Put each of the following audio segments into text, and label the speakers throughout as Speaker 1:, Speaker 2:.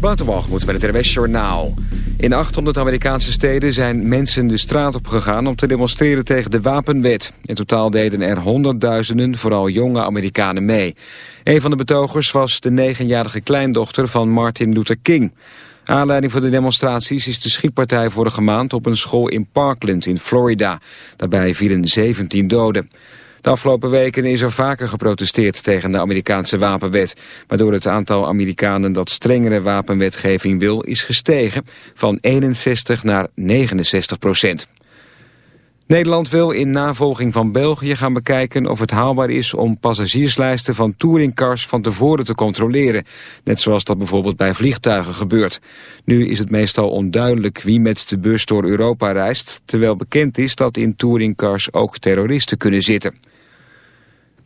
Speaker 1: Waterwalgemoed met het RWS Journaal. In 800 Amerikaanse steden zijn mensen de straat op gegaan om te demonstreren tegen de wapenwet. In totaal deden er honderdduizenden, vooral jonge Amerikanen mee. Een van de betogers was de negenjarige kleindochter van Martin Luther King. Aanleiding voor de demonstraties is de schietpartij vorige maand op een school in Parkland in Florida. Daarbij vielen 17 doden. De afgelopen weken is er vaker geprotesteerd tegen de Amerikaanse wapenwet. Waardoor het aantal Amerikanen dat strengere wapenwetgeving wil is gestegen van 61 naar 69 procent. Nederland wil in navolging van België gaan bekijken of het haalbaar is om passagierslijsten van touringcars van tevoren te controleren. Net zoals dat bijvoorbeeld bij vliegtuigen gebeurt. Nu is het meestal onduidelijk wie met de bus door Europa reist, terwijl bekend is dat in touringcars ook terroristen kunnen zitten.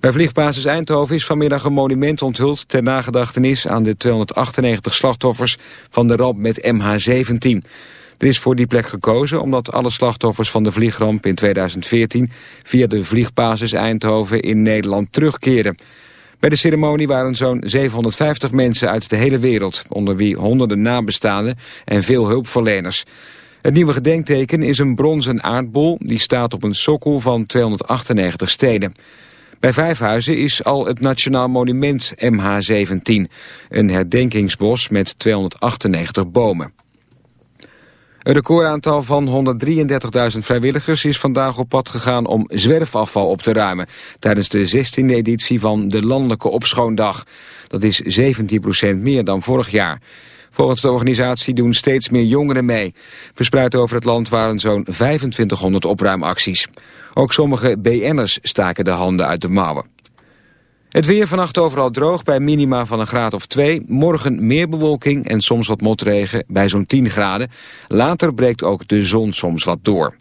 Speaker 1: Bij vliegbasis Eindhoven is vanmiddag een monument onthuld ter nagedachtenis aan de 298 slachtoffers van de ramp met MH17. Er is voor die plek gekozen omdat alle slachtoffers van de vliegramp in 2014 via de vliegbasis Eindhoven in Nederland terugkeren. Bij de ceremonie waren zo'n 750 mensen uit de hele wereld, onder wie honderden nabestaanden en veel hulpverleners. Het nieuwe gedenkteken is een bronzen aardbol die staat op een sokkel van 298 stenen. Bij Vijfhuizen is al het Nationaal Monument MH17, een herdenkingsbos met 298 bomen. Een recordaantal van 133.000 vrijwilligers is vandaag op pad gegaan om zwerfafval op te ruimen tijdens de 16e editie van de Landelijke Opschoondag. Dat is 17% meer dan vorig jaar. Volgens de organisatie doen steeds meer jongeren mee. Verspreid over het land waren zo'n 2500 opruimacties. Ook sommige BN'ers staken de handen uit de mouwen. Het weer vannacht overal droog bij minima van een graad of 2. Morgen meer bewolking en soms wat motregen bij zo'n 10 graden. Later breekt ook de zon soms wat door.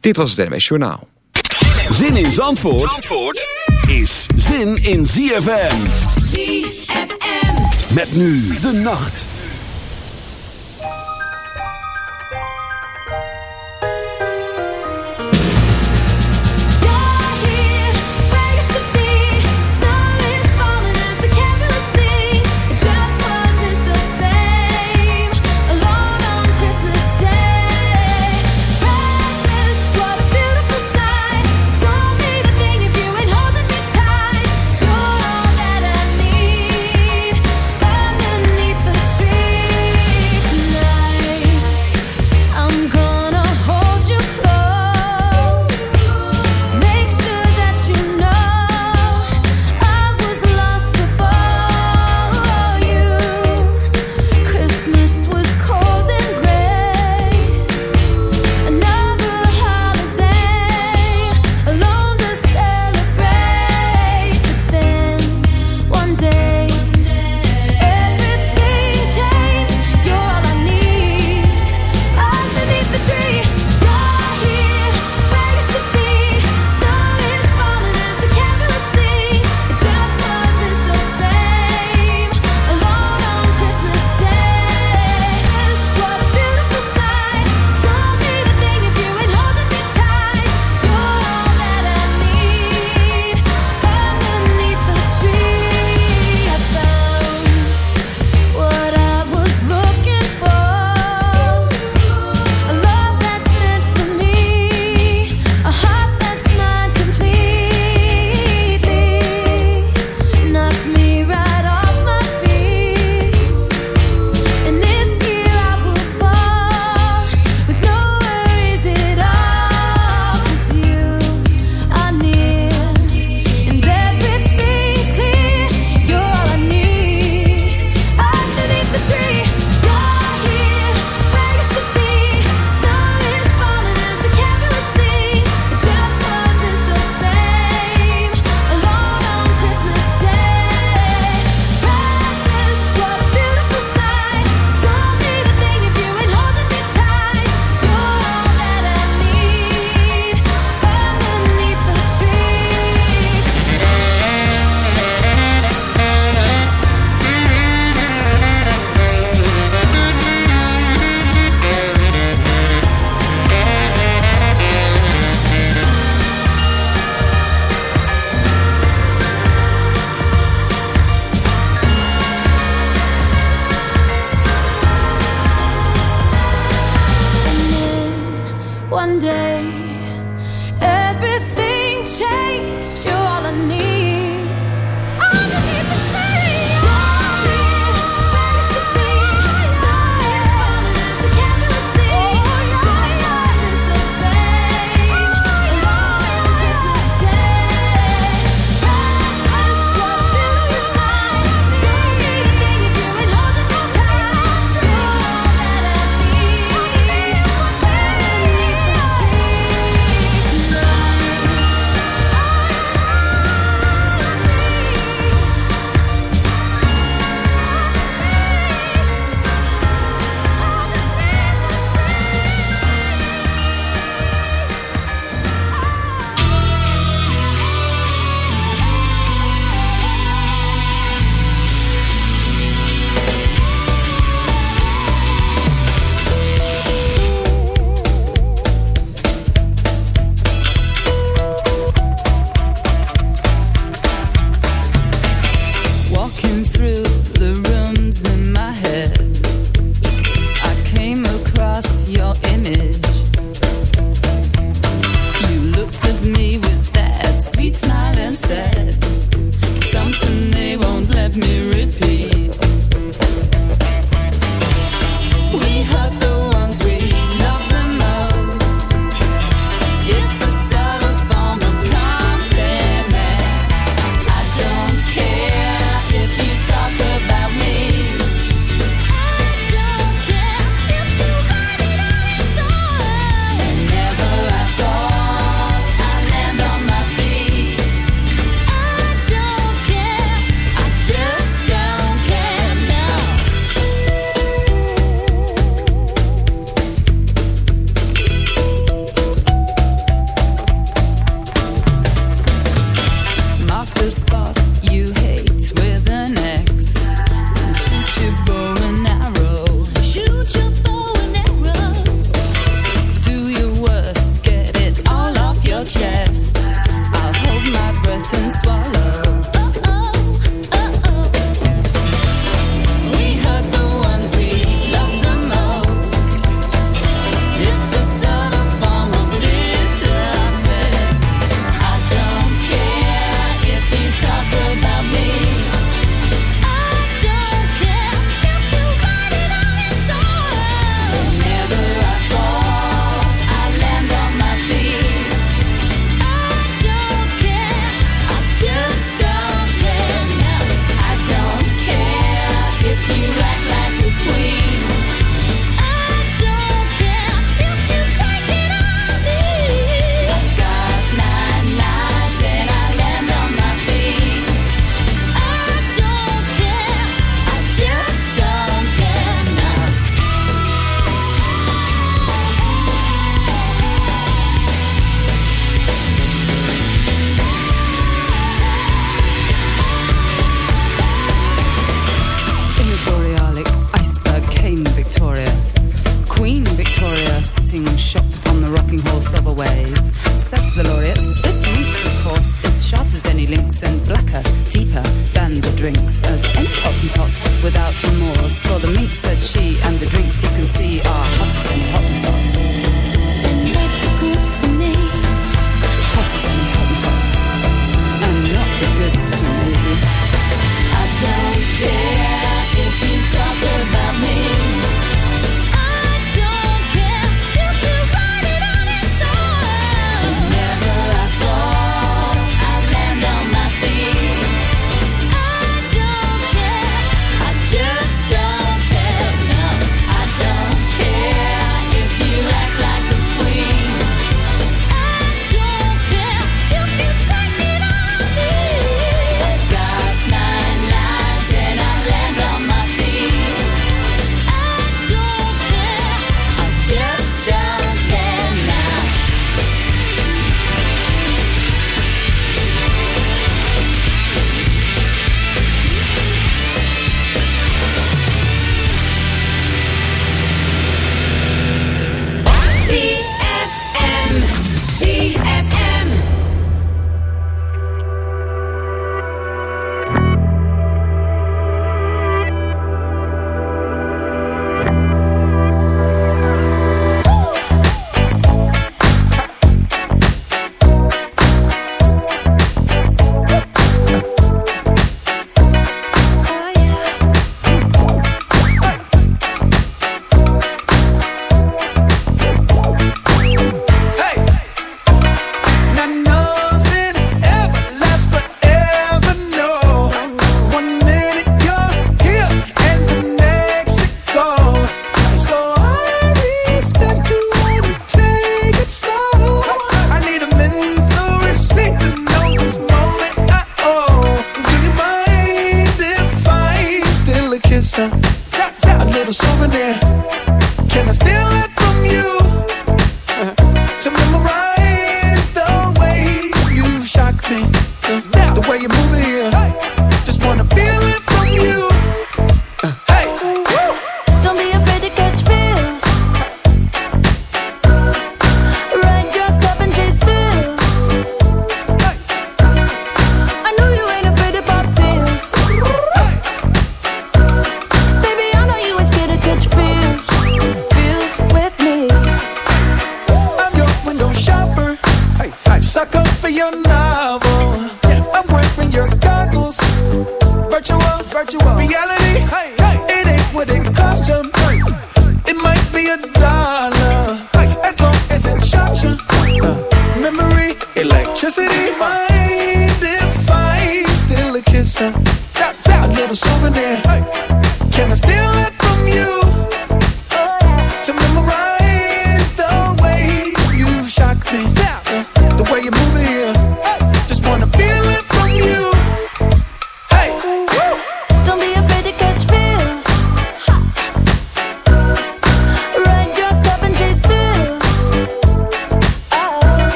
Speaker 1: Dit was het NMS Journaal.
Speaker 2: Zin in Zandvoort, Zandvoort is zin in ZFM. ZFM. Met nu de nacht.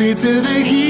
Speaker 3: to the heat.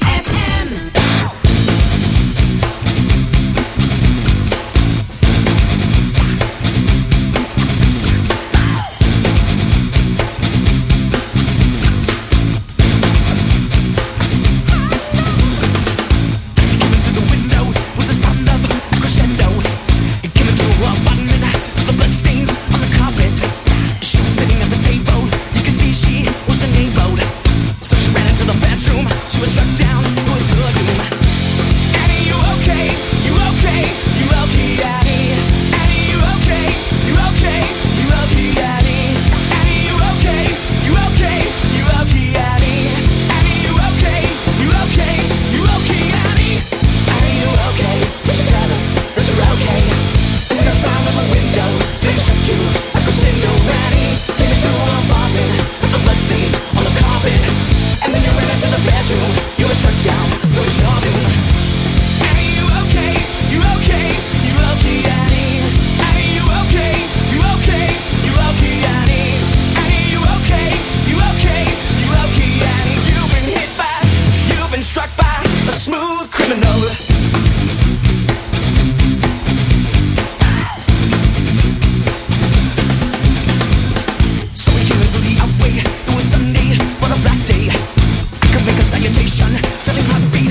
Speaker 4: reputation, selling hot beat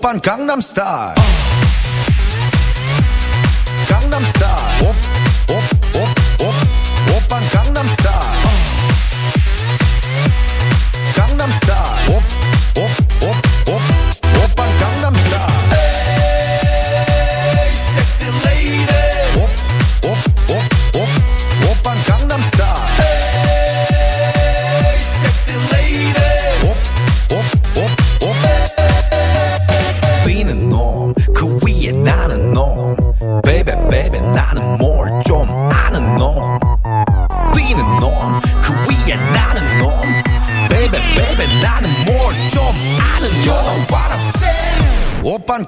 Speaker 5: Pan Gangnam Style.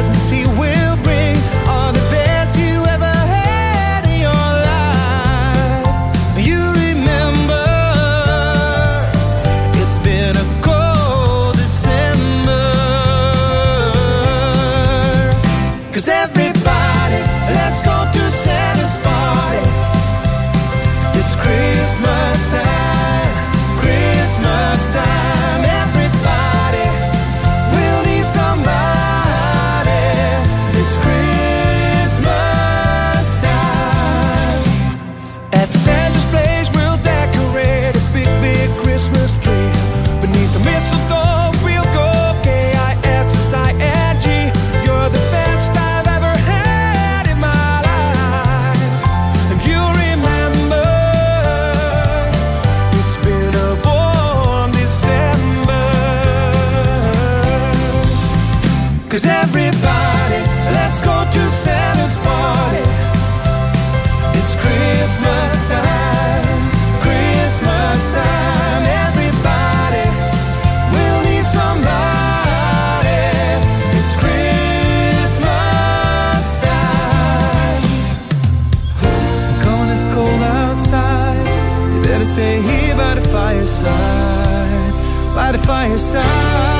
Speaker 5: presence he will by the fireside.